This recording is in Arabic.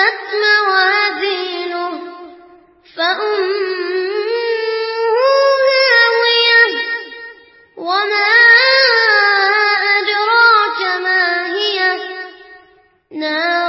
خفت موازينه فأمه هاوية. وما أدراك ما هي؟ نار